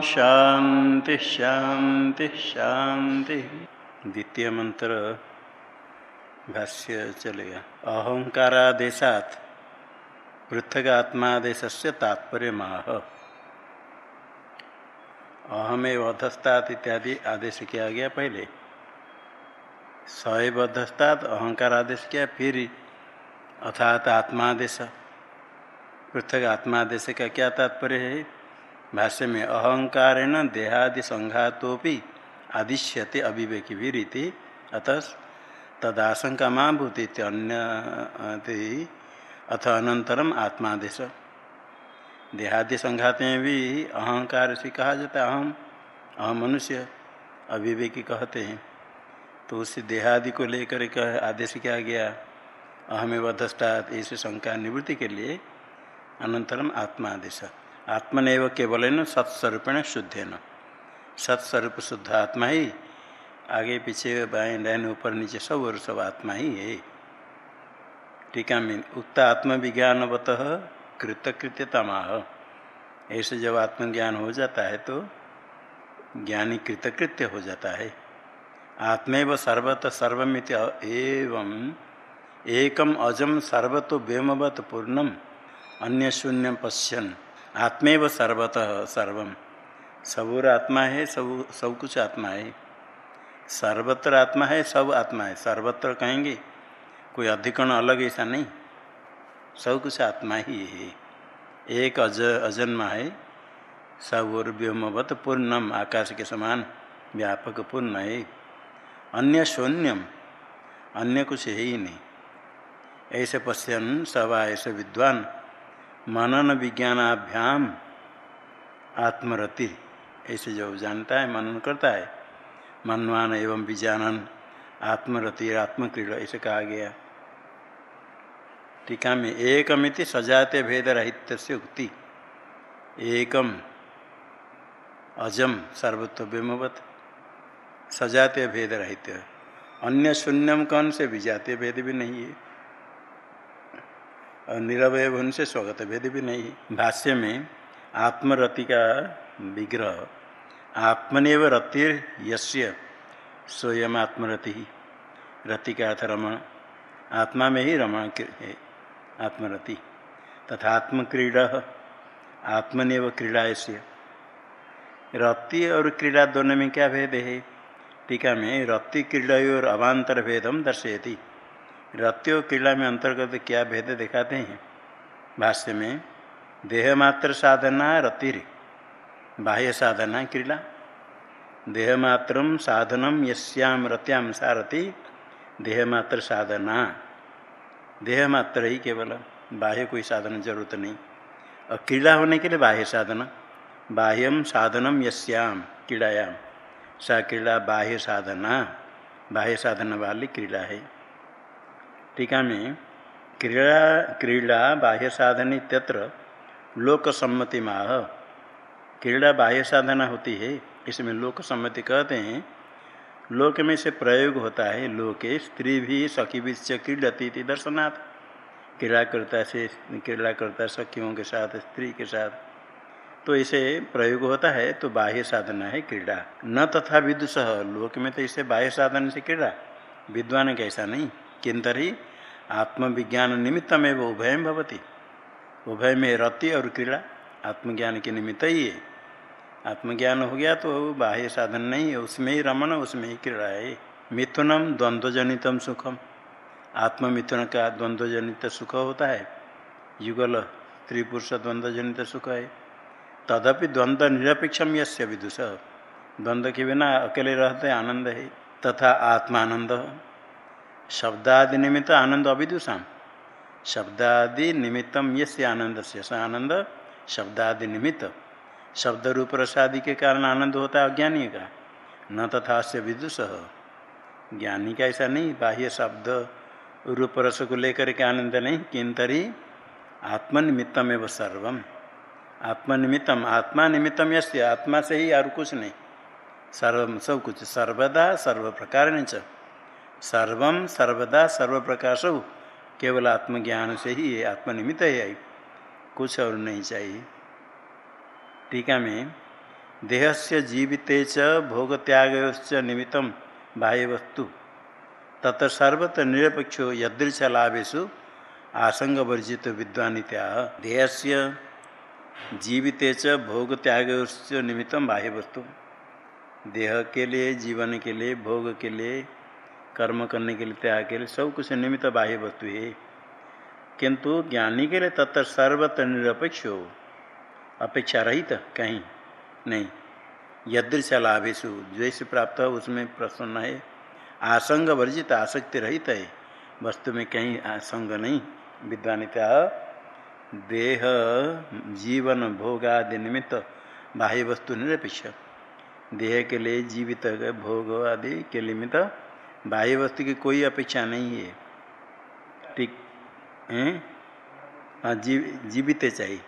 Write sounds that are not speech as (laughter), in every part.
शांति शांति शांति। द्वितीय मंत्र, भाष्य चलेगा अहंकारादेशात पृथक आत्मादेश तात्पर्य माह अहमेव अधस्तात इत्यादि आदेश किया गया पहले। सैव अधस्तात अहंकार आदेश किया, फिर अर्थात आत्मादेश। पृथक आत्मादेश का क्या तात्पर्य है? भाष्य में अहंकारेण देहादि संघातोपि आदिश्यते अभिवेकी भी रीति अतः तदाशंका माँ भूति अन्य अथ अनंतरम आत्मादेश। देहादि संघात में भी अहंकार से कहा जाता है, अहम अहम मनुष्य, अभिवेकी कहते हैं। तो उस देहादि को लेकर कह आदेश किया गया अहमे वधस्तात इस शंका निवृत्ति के लिए अनंतरम आत्मादेश। आत्मनैव केवल न सत्स्वरूपेण शुद्धेन। सत्स्वरूप शुद्ध आत्मा ही, आगे पीछे बाएँ डायन ऊपर नीचे सब और सब आत्मा ही है। टीका में उक्त आत्मविज्ञानवत कृतकृत्यता माह ऐसे जब आत्मज्ञान हो जाता है तो ज्ञानी कृतकृत्य हो जाता है। आत्मेव सर्वत सर्वमित एवं एकम अजम सर्वतो व्योमवत पूर्णम अन्य शून्य पश्यन। आत्मेव सर्वतः सर्वम सबूर आत्मा है, सब सब कुछ आत्मा है। सर्वत्र आत्मा है, सब आत्मा है। सर्वत्र कहेंगे, कोई अधिकरण अलग ऐसा नहीं। सब कुछ आत्मा ही है। एक अज, अजन्मा है। सब और व्योमवत पूर्णम, आकाश के समान व्यापक पूर्ण है। अन्य शून्यम, अन्य कुछ है ही नहीं। ऐसे पश्यन, सवा ऐसे विद्वान मनन विज्ञानाभ्याम आत्मरति। ऐसे जो जानता है, मनन करता है मनवान एवं विजानन, आत्मरति, आत्मक्रीड़ा, ऐसे कहा गया। टीका में एकमिति सजाते भेद रहित से उक्ति। एकम, अजम सर्वत्व विमवत। सजाते भेद रहित अन्य शून्यम कौन से? विजातीय भेद भी नहीं है। और निरवय भवन से स्वगत भेद भी नहीं। भाष्य में आत्मरति का विग्रह। आत्मनिव रतिर यस्य स्वयं आत्मरति। रति का अर्थ रमण। आत्मा में ही रमण है। आत्मरति। तथा आत्मक्रीड़ा। आत्मनिव क्रीड़ा ऐसे। रति और क्रीड़ा दोनों में क्या भेद है? टीका में रति क्रीड़ा और अवान्तर भेदम दर्शयती। रति और क्रीड़ा में अंतर्गत क्या भेद दिखाते हैं? भाष्य में, देहमात्र साधना रतिर, बाह्य साधना क्रीड़ा। देहमात्र साधनम यश्याम रत्याम सारथी, देहमात्र साधना। देह मात्र ही केवल बाह्य कोई साधन ज़रूरत नहीं। और क्रीड़ा होने के लिए बाह्य साधन। बाह्यम साधनम यश्याम क्रीड़ायाम। सा क्रीड़ा बाह्य साधना। बाह्य साधन वाली क्रीड़ा है। टीका में क्रीड़ा क्रीड़ा बाह्य साधन इत्यत्र लोक सम्मति माह क्रीड़ा बाह्य साधना होती है, इसमें लोक सम्मति कहते हैं। लोक में से प्रयोग होता है, लोके स्त्री भी सखी भी से क्रीडती थी दर्शनाथ क्रीड़ा करता से क्रीड़ा करता सखियों के साथ, स्त्री के साथ। तो इसे प्रयोग होता है तो बाह्य साधना है क्रीड़ा। न तथा विदुष, लोक में तो इसे बाह्य साधन से क्रीड़ा। विद्वान कैसा नहीं? किंतर आत्मविज्ञान निमित्त में वो उभय भवती। उभय में रति और क्रीड़ा आत्मज्ञान के निमित्त ही है। आत्मज्ञान हो गया तो बाह्य साधन नहीं है, उसमें ही रमन, उसमें ही क्रीड़ा है। मिथुनम द्वंद्वजनितम सुखम। आत्ममिथुन का द्वंद्वजनित सुख होता है। युगल त्रिपुरुष द्वंद्वजनित सुख है। तदपि द्वंद्व निरपेक्षम यस्य विदुष। द्वंद्व के बिना अकेले रहते आनंद है, तथा आत्मानंद शब्दादि निमित्त आनंद अविदुषाम शब्दादि निमित्तम यस्य आनंद से आनंद शब्दादि निमित्त शब्द रूप रसादि के कारण आनंद होता है अज्ञानी का। न तथा से विदुष। ज्ञानी का ऐसा नहीं, बाह्य शब्द रूप रस को लेकर के आनंद नहीं किंतरी आत्मनिमित्तम एवं सर्वम। आत्मनिमित्तम आत्मा निमित्तम यश आत्मा से ही और कुछ नहीं। सर्व, सब कुछ, सर्वदा सर्व प्रकार सर्वम सर्वदा सर्व प्रकार सब केवल आत्मज्ञान से ही है आत्मनिमित्त है कुछ और नहीं चाहिए। टीका में देह से जीविते च भोग त्याग निमित्त बाह्य वस्तु सर्वत्र निरपेक्षो यदृश लाभेशु आसंग वर्जित देह से जीविते च भोग त्याग निमित्त बाह्य वस्तु देह के लिए, जीवन के लिए, भोग के लिए कर्म करने के लिए त्याग के लिए सब कुछ निमित्त बाह्य वस्तु है। किंतु ज्ञानी के लिए तत्व सर्वत्र निरपेक्ष हो। अपेक्षा रहित कहीं नहीं। यदृश लाभेशु जैसे प्राप्त हो उसमें प्रसन्न है। आसंग वर्जित, आसक्ति रहित है। वस्तु में कहीं आसंग नहीं। विद्वानिता, देह, जीवन, भोग आदि निमित्त बाह्य वस्तु निरपेक्ष। देह के लिए जीवित, भोग आदि के निमित्त बाह्य वस्तु की कोई अपेक्षा नहीं है। ठीक, है? हाँ जीव जीवित चाहिए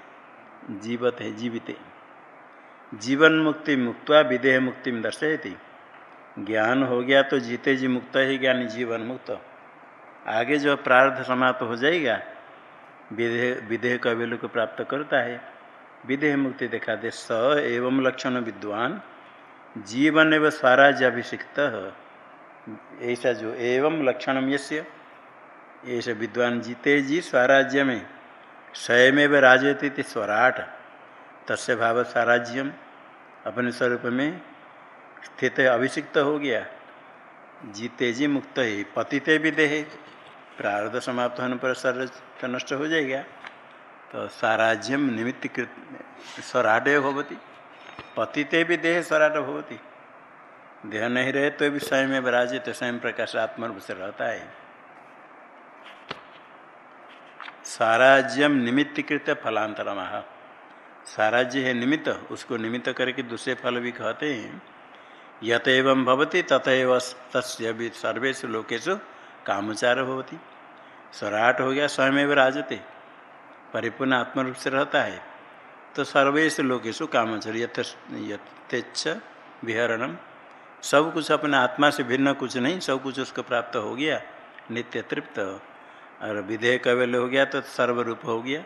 जीवत है, जीवित जीवन मुक्ति मुक्त विदेह मुक्ति में दर्शयती। ज्ञान हो गया तो जीते जी मुक्त ही, ज्ञानी जीवन मुक्त। आगे जो प्रार्थ समाप्त हो जाएगा, विदेह विदेह कबिल को प्राप्त करता है। विदेह मुक्ति देखा दे, स एवं लक्षण विद्वान। जीवन एवं स्वराज्य अभिषिक्त। ऐसा जो एवं लक्षण यश्य ऐसा विद्वान जीते जी स्वराज्य में, स्वयमेव राजती स्वराट। तस्य भाव स्वराज्यम। अपने स्वरूप में स्थित अभिषिक्त हो गया। जीते जी मुक्त है, पतिते भी देहे। प्रारब्ध समाप्त होने पर शरीर तो नष्ट हो जाएगा। तो साराज्यम निमित्त स्वराट होती पतिते भी देह, स्वराट होती देह नहीं रहे तो भी स्वयं में विराजे तो स्वयं प्रकाश आत्मरूप से रहता है। साराज्यम निमित्त कृत फलांतर साराज्य है निमित्त, उसको निमित्त करके दूसरे फल भी कहते हैं। यत एवं भवती तथैव तस्य भी लोकेशु कामचार होती स्वराट हो गया, स्वयं राजते परिपूर्ण आत्म रूप से रहता है। तो सर्वेश लोकेशु कामचर यथेच्छ विहरणम सब कुछ अपने आत्मा से भिन्न कुछ नहीं, सब कुछ उसको प्राप्त हो गया, नित्य तृप्त और विधेय कवल हो गया तो सर्वरूप हो गया।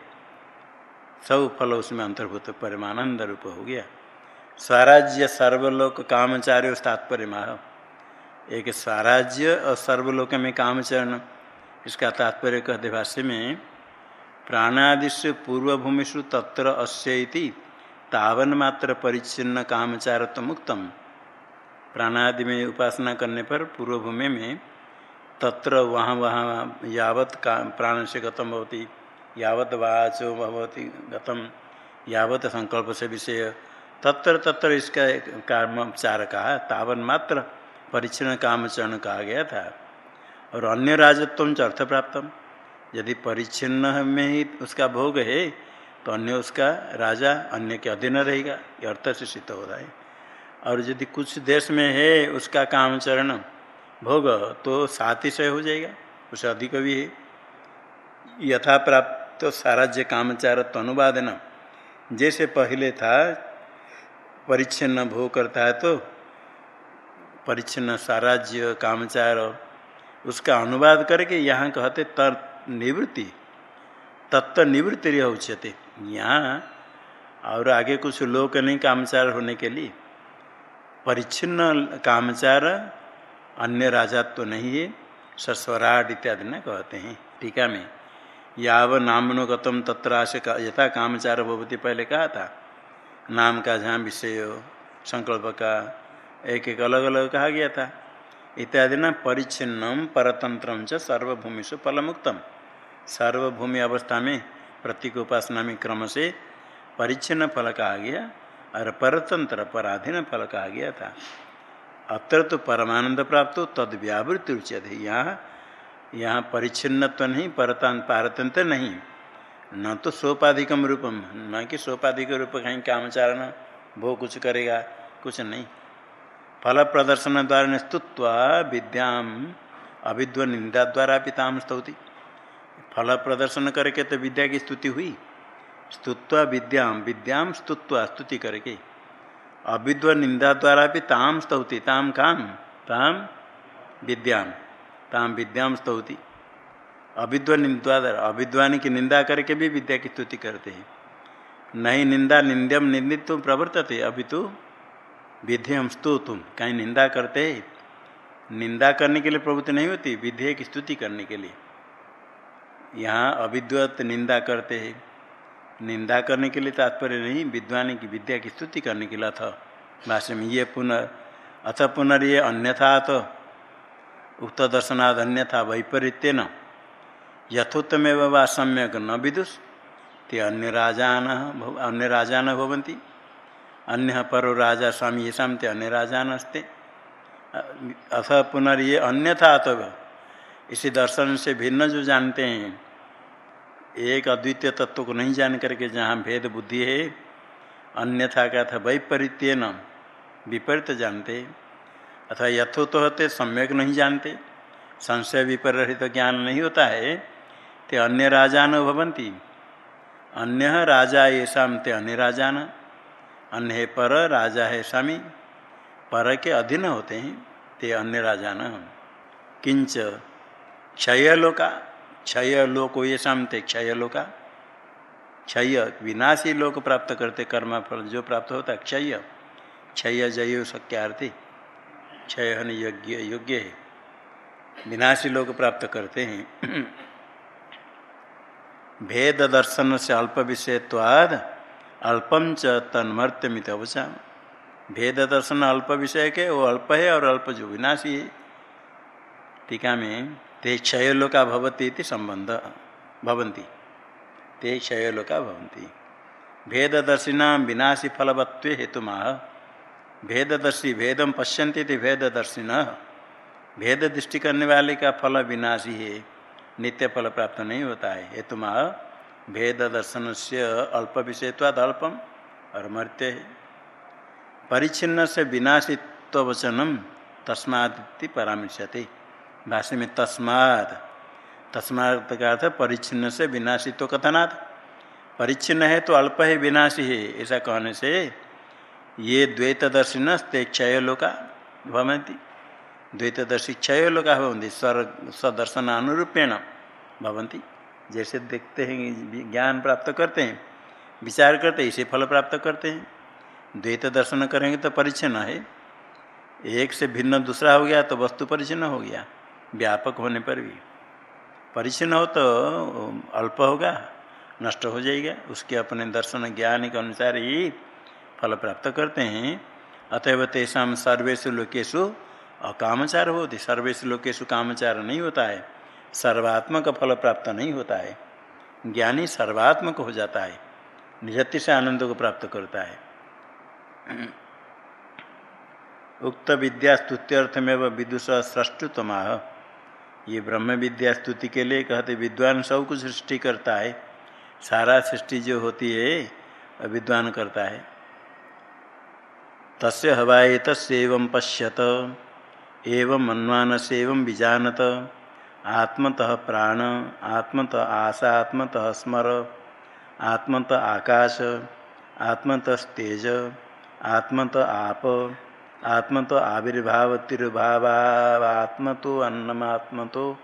सब फल उसमें अंतर्भूत, परमानंद रूप हो गया। स्वराज्य, सर्वलोक, कामचार्य तात्पर्य माह एक स्वराज्य और सर्वलोक में कामचरण, इसका तात्पर्य कहते भाष्य में प्राणादिश पूर्वभूमिषु तत्र अस्य तावन मात्र परिच्छिन्न कामचारत्व मुक्तम प्राणादि में उपासना करने पर पूर्वभूमि में तत्र वहाँ वहाँ यावत का प्राण से गतम होती यावत वाचो भवती गतम। यावत संकल्प से विषय। तत्र तत्र इसका कर्मचार कहा तावन मात्र परिच्छिन्न कामचरण कहा गया था। और अन्य राजत्व च अर्थ प्राप्तम यदि परिच्छिन्न में ही उसका भोग है तो अन्य उसका राजा अन्य के अधीन रहेगा। ये अर्थ से सिद्ध हो रहा है। और यदि कुछ देश में है उसका काम चरण भोग तो सातिशय हो जाएगा उससे अधिक भी है। यथा प्राप्त तो साराज्य कामचार तो अनुवाद न जैसे पहले था, परिच्छिन्न भोग करता है तो परिच्छिन्न साराज्य कामचार, उसका अनुवाद करके यहाँ कहते तर निवृत्ति तत्व निवृत्ति उच्यते। यहाँ और आगे कुछ लोक नहीं कामचार होने के लिए। परिच्छिन्न कामचार, अन्य राजा तो नहीं है सस्वराट इत्यादि न कहते हैं। टीका में याव नामनो गतम तत्र का यथा कामचार भवती पहले कहा था। नाम का जहाँ विषय संकल्प का एक एक अलग अलग कहा गया था। इत्यादि न परिच्छिन्नम परतंत्र सर्वभूमि से फलमुक्तम। सर्वभूमि अवस्था में प्रतीक उपासना में क्रम से परिच्छिन्न फल कहा गया। और परतंत्र, पराधीन फल कहा गया था। अत्र तो परमानंद प्राप्त हो, तद व्यावृत्ति उचित है यहाँ यहाँ परिच्छिन्न तो नहीं, परतान, पारतंत्र नहीं। न तो सोपाधिकम रूपम, न कि सोपाधिक रूप कहीं कामचारण भो कुछ करेगा, कुछ नहीं। फल प्रदर्शन द्वारा स्तुत्वा विद्याम अविद्व निंदा द्वारा पिताम स्तौति। फल प्रदर्शन करके तो विद्या की स्तुति हुई। स्तुत्वा विद्याम विद्याम स्तुत्वा, स्तुति करके। अविद्व निंदा द्वारा भी ताम स्तौति, ताम काम ताम विद्याम ताम विद्याम स्तौति। अविद्व निंदा द्वारा, अविद्वानी की निंदा करके भी विद्या की स्तुति करते हैं। नहीं निंदा, निंद्यम निंदित्व प्रवर्तते, अभी तो विधि हम स्तु तुम कहीं निंदा करते निंदा करने के लिए प्रवृत्ति नहीं होती, विधेय की स्तुति करने के लिए। यहाँ अविद्वत निंदा करते हैं। निंदा करने के लिए तात्पर्य नहीं, विद्वान की विद्या की स्तुति करने के लिए अथ भाष्य में ये पुनः अथ पुनर्ये अन्यथा तो उक्त दर्शनाद अन्यथा वैपरीत्य न यथोत्तमेव वा सम्यक न विदुष ते अन्य राजान अन्य राजान भवंती अन्य परो राजा स्वामी ये ते अन्य राजान अस्ते अथ पुनर्ये अन्यथा तो इसी दर्शन से भिन्न जो जानते हैं एक अद्वितीय तत्व को नहीं जान करके जहाँ भेद बुद्धि है, अन्यथा का था वैपरीत्य न, विपरीत जानते। अथवा यथोत तो होते, सम्यक नहीं जानते। संशय विपरीत तो ज्ञान नहीं होता है, ते अन्य राजा न भवंती अन्य राजा ये शाम ते अन्य राजा न। अन्य पर राजा है स्वामी। पर के अधीन होते हैं, ते अन्य राजा न। किंच क्षय लोका क्षय लोक ये शामते क्षय लोका क्षय, विनाशी लोक प्राप्त करते कर्म फल जो प्राप्त होता है, क्षय। क्षय जय शक्यार्थी क्षय यज्ञ योग्य है। विनाशी लोक प्राप्त करते हैं। (clears throat) भेद दर्शन से अल्प विषयत्वाद, अल्पम च तन्मर्त्यमित अवचा भेद दर्शन अल्प विषय के, वो अल्प है और अल्प जो विनाशी है। टीका में ते क्षयलोका भवती संबंध भवंती ते क्षयलोका भवंती भेददर्शिना विनाशी फलवत्व हेतु माह भेददर्शी भेदम पश्यंती भेददर्शिन भेद दृष्टि करने वाले का फल विनाशी है नित्य फल प्राप्त नहीं होता है हेतु माह भेद दर्शन से अल्प विषयत्वाद अल्पम और मर्त्य है। परिच्छिन्न से विनाशित्वचनम तस्मादिति परामर्शते भाष्य में तस्माद तस्मात का अर्थ परिच्छिन्न से विनाशित्व कथनात्। परिच्छिन्न है तो अल्प है, विनाशी है, ऐसा कहने से ये द्वैतदर्शिन ते क्षय लोका भवंती द्वैतदर्शी क्षय लोका भवंती स्वर सदर्शन अनुरूपेण भवंती जैसे देखते हैं, ज्ञान प्राप्त करते हैं, विचार करते हैं, इसे फल प्राप्त करते हैं। द्वैत दर्शन करेंगे तो परिच्छिन्न है। एक से भिन्न दूसरा हो गया तो वस्तु परिच्छिन्न हो गया। व्यापक होने पर भी। परिचन्न हो तो अल्प होगा, नष्ट हो जाएगा। उसके अपने दर्शन ज्ञान के अनुसार ही फल प्राप्त करते हैं। अतएव तेषा सर्वेशु लोकेशु अकामचार होती। सर्वेशु लोकेशु कामचार नहीं होता है। सर्वात्मक फल प्राप्त नहीं होता है। ज्ञानी सर्वात्मक हो जाता है। निजति से आनंद को प्राप्त करता है। उक्त विद्या स्तुत्यर्थ में विदुष सृष्टुतमाह ये ब्रह्म विद्या स्तुति के लिए कहते, विद्वान सब कुछ सृष्टि करता है। सारा सृष्टि जो होती है विद्वान करता है। तस्य हवाए तस्व पश्यत, एवं मनमान से एवं बीजानत आत्मतः प्राण, आत्मतः आशा आत्मतः स्मर, आत्मतः आकाश आत्मतस्तेज आत्मतः आप आत्म तो आविर्भाव तिरुभाव आत्म तो अन्नमात्म तो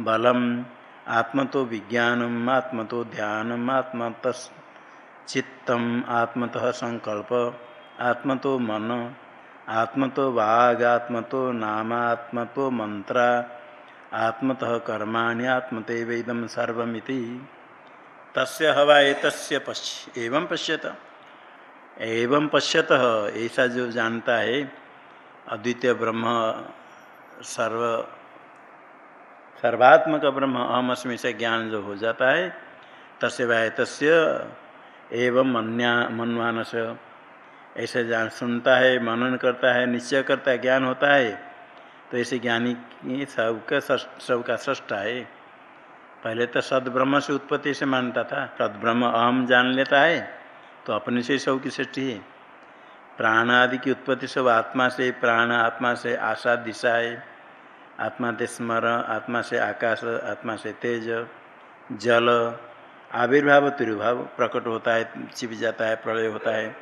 बलम, आत्म तो विज्ञानम, आत्म तो ध्यानम, आत्म चित्तम आत्मतः संकल्प, आत्म तो मन, आत्म तो वाग, आत्म तो नाम, आत्म तो मंत्रा आत्मतः कर्माणि आत्मते वेदम सर्वमिति। तस्य हवा एतस्य पश्य, एवं पश्यत। एवं पश्यत, ऐसा जो जानता है, अद्वितीय ब्रह्म सर्व, सर्वात्मक ब्रह्म, अहम अस्मी से ज्ञान जो हो जाता है तस्य वह तस्य एवं मन्या, मनमानस। ऐसे जान, सुनता है, मनन करता है, निश्चय करता है, ज्ञान होता है तो ऐसे ज्ञानी सबका सबका सृष्टा है। पहले तो सदब्रह्म से उत्पत्ति से मानता था सदब्रह्म अहम जान लेता है तो अपने से सब की सृष्टि है। प्राण आदि की उत्पत्ति सब आत्मा से प्राण आत्मा से आशा दिशा है। आत्मा से स्मर आत्मा से आकाश, आत्मा से तेज, जल, आविर्भाव, तिरुभाव प्रकट होता है, छिप जाता है, प्रलय होता है।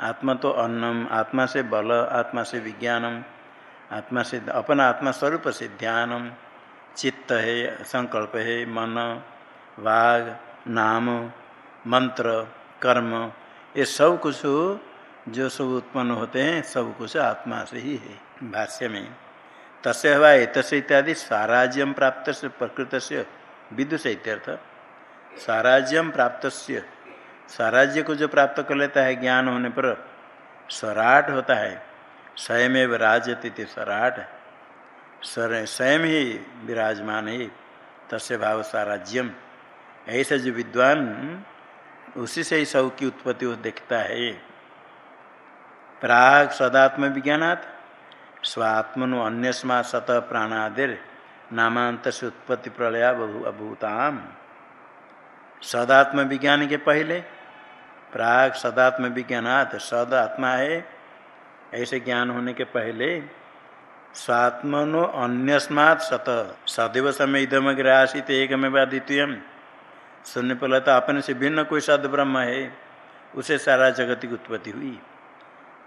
आत्मा तो अन्नम, आत्मा से बल, आत्मा से विज्ञानम, आत्मा से अपना आत्मा स्वरूप से ध्यानम। चित्त है, संकल्प है, मन, वाग, नाम, मंत्र कर्म, ये सब कुछ जो सब उत्पन्न होते हैं, सब कुछ आत्मा से ही है, भाष्य में। तस्य हवा एतस इत्यादि साराज्यम प्राप्त से प्रकृत से विदुष इत्यर्थ। साराज्यम प्राप्त साराज्य को जो प्राप्त कर लेता है ज्ञान होने पर स्वराट होता है स्वयं राजती स्वराट स्वयं ही विराजमान है, तस्य भाव साराज्यम ऐसे जो विद्वान उसी से ही सब की उत्पत्ति वो देखता है प्राग सदात्म विज्ञानात् स्वात्मनो अन्यस्मा सत प्राणादिर नामांत से उत्पत्ति प्रलया अभूताम। सदात्म विज्ञान के पहले प्राग सदात्म विज्ञानात् सद आत्मा है, ऐसे ज्ञान होने के पहले स्वात्मनो अन्यस्मात् सत, सदैव समय इधम आसित एक में द्वितीय सुनने पर लगता अपने से भिन्न कोई सद ब्रह्म है? उसे सारा जगत की उत्पत्ति हुई।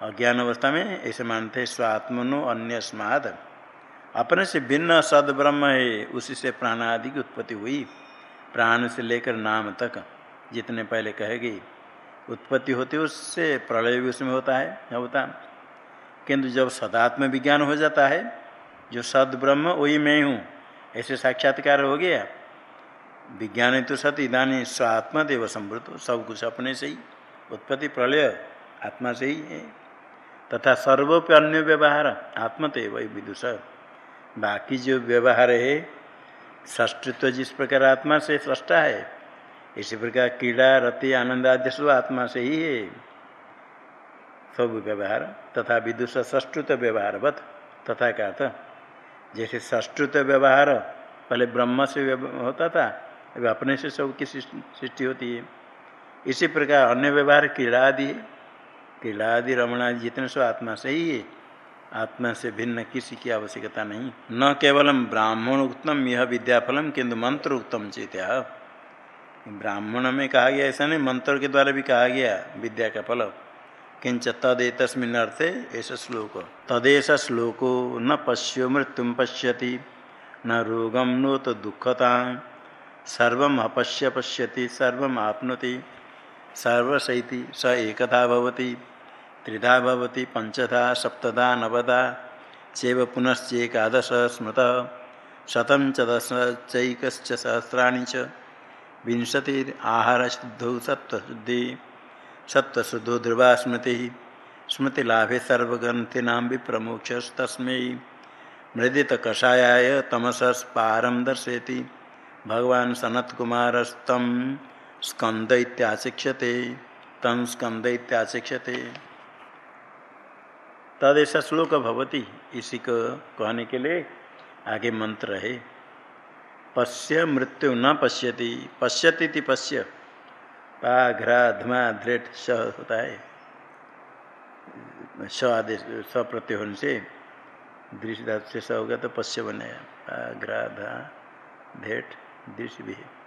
अज्ञान अवस्था में ऐसे मानते हैं स्वात्मनो अन्यस्माद। अपने से भिन्न सद ब्रह्म है, उसी से प्राण आदि की उत्पत्ति हुई। प्राण से लेकर नाम तक, जितने पहले कहे गई उत्पत्ति होती उससे प्रलय भी उसमें होता है, होता। किंतु जब सदात्म विज्ञान हो जाता है, जो सद ब्रह्म, वही मैं हूँ। ऐसे साक्षात्कार हो गया। विज्ञान तो सत इधानी स्वात्मदेव समृत सब कुछ अपने से ही, उत्पत्ति प्रलय, आत्मा से ही है। तथा सर्वोपि अन्य व्यवहार आत्मते वही विदुष। बाकी जो व्यवहार है षष्टृत्व जिस प्रकार आत्मा से सृष्टा है, इसी प्रकार कीड़ा रति, आनंद आदि सब आत्मा से ही है। सब व्यवहार, तथा विदुष षष्टुत व्यवहार बत तथा क्या था जैसे षष्टुत व्यवहार, पहले ब्रह्म से होता था अभी अपने से सब की सृष्टि होती है। इसी प्रकार अन्य व्यवहार क्रीड़ा आदि कीड़ा आदि रमण आदि जितने सो आत्मा से ही है, आत्मा से भिन्न किसी की आवश्यकता नहीं। न केवलम ब्राह्मण उत्तम, यह विद्याफलम किंतु मंत्र उत्तम चेत ब्राह्मण में कहा गया ऐसा नहीं, मंत्र के द्वारा भी कहा गया विद्या का फल। किंच तदेतस्मिन अर्थे ऐसा श्लोक। तदेश श्लोको न पश्यो मृत्यु पश्यति, न रोगम नो तो दुखता। सर्व अपश्य पश्यति सर्व आपनोति। सर्वशैति स एकधा भवति, त्रिधा भवति पंचधा सप्तधा, नवधा, चैव पुनश्चेकादश स्मृत शतम च दश चैक सहस्राणी च विंशति आहार शुद्धौ सत्वशुद्धि सत्वशुद्धो ध्रुवा स्मृति स्मृति लाभे सर्वग्रंथिना भी प्रमुख तस्म मृदित कषायाय तमसस् पारम दर्शयति। भगवान सनत कुमारस्तम स्कंद इत्याशिक्षते, तम स्कंद इत्याशिक्षते। तदेशा श्लोक भवती, इसी को कहने के लिए आगे मंत्र है। पश्य, मृत्यु न पश्यति पश्यति पश्य। पा घ्रा धमा धृट स होता है। स आदेश स प्रत्यय होने से धातु से स होगा तो पश्य बनेगा। धा धेट दृश्य भी है।